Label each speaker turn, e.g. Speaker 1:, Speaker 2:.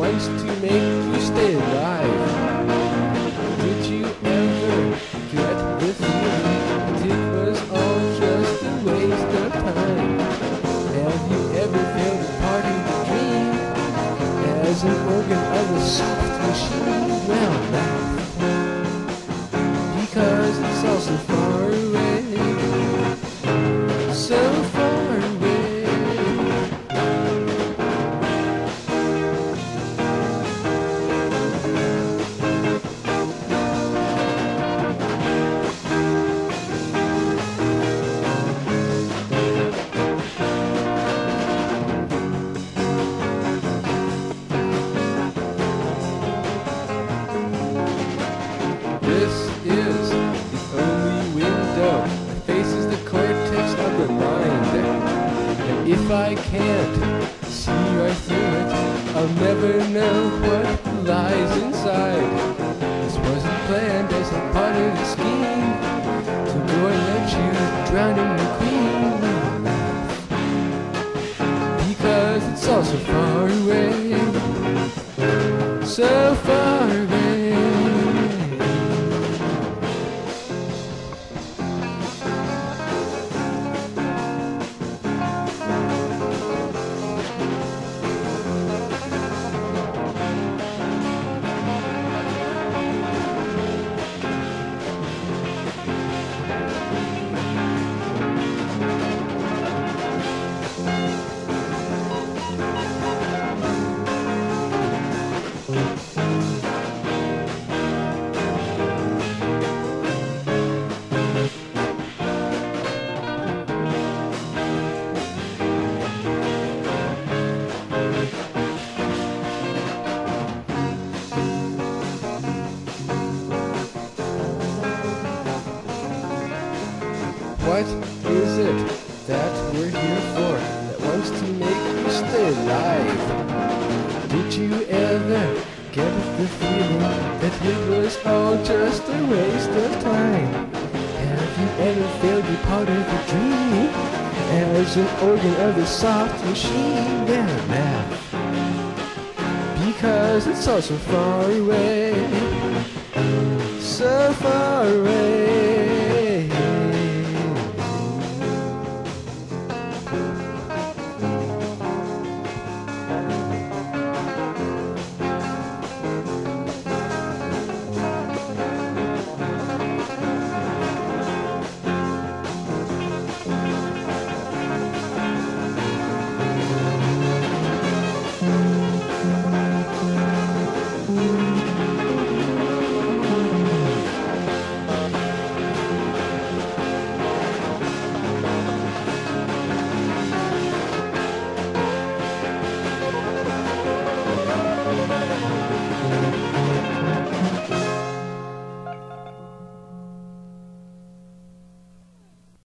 Speaker 1: make you stay alive. Did you ever get feeling that it was all just a waste of time? Have you ever felt a part of the dream as an organ of a soft machine? Well, laugh. Because it's all so window that faces the cortex of the mind. And if I can't see right through it, I'll never know what lies inside. This wasn't planned as a part of the scheme to go and let you drown in the queen. Because it's all so far away, so far away. What is it that we're here for that wants to make you stay alive? Did you ever get the feeling that it was all just a waste of time? Have you ever felt a part of a dream as an organ of the soft machine? Then laugh because it's all so far away, so far away. Thank you.